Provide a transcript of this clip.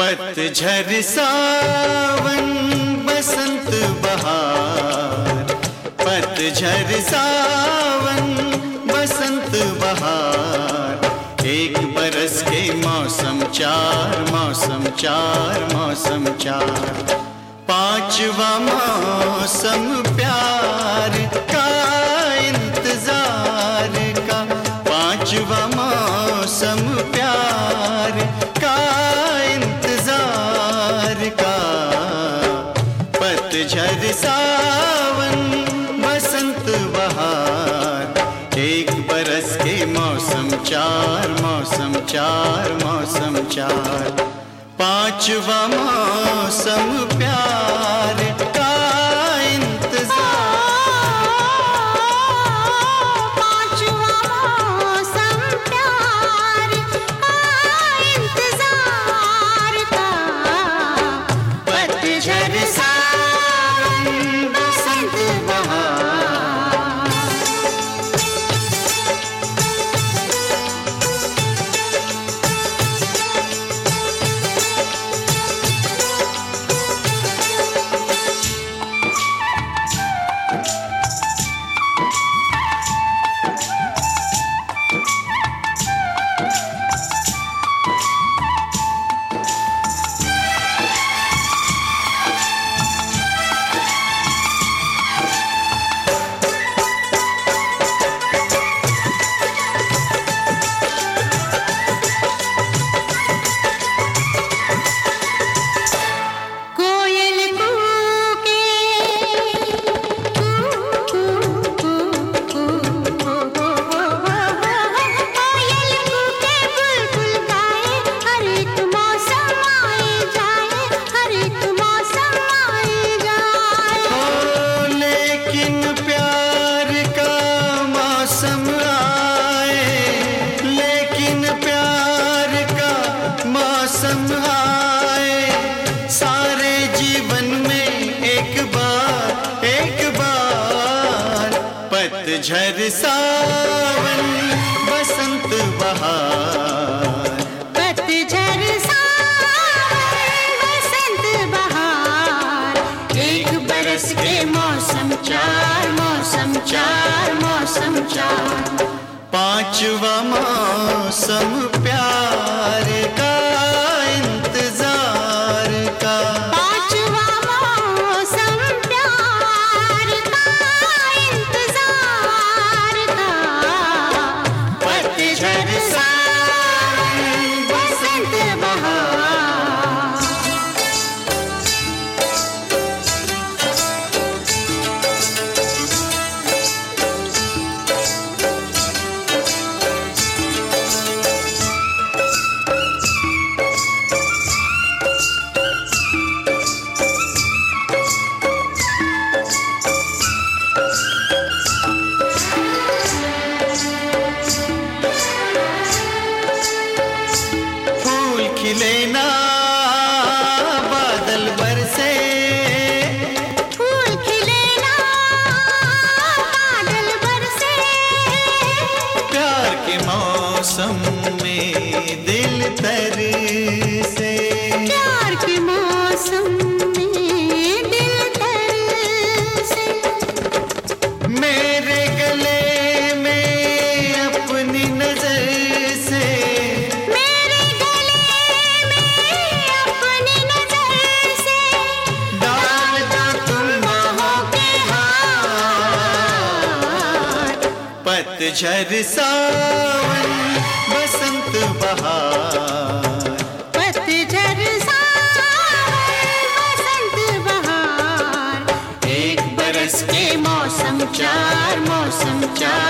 पतझर सावन बसंत बहार। पतझर सावन, बसंत बहार। एक बरस के मौसम चार मौसम चार मौसम चार। पांचवा मौसम प्यार का इंतज़ार का। पांचवा मौसम प्यार का इंतज़ार का। पतझर सावन चार मौसम चार मौसम चार। पांचवा मौसम प्यार। पतझर सावन बसंत बहार। पतझर सावन बसंत बहार। एक बरस के मौसम चार मौसम चार मौसम चार। पांचवा मौसम प्यार का मौसम में दिल तर से। एक बरस के मौसम चार मौसम चार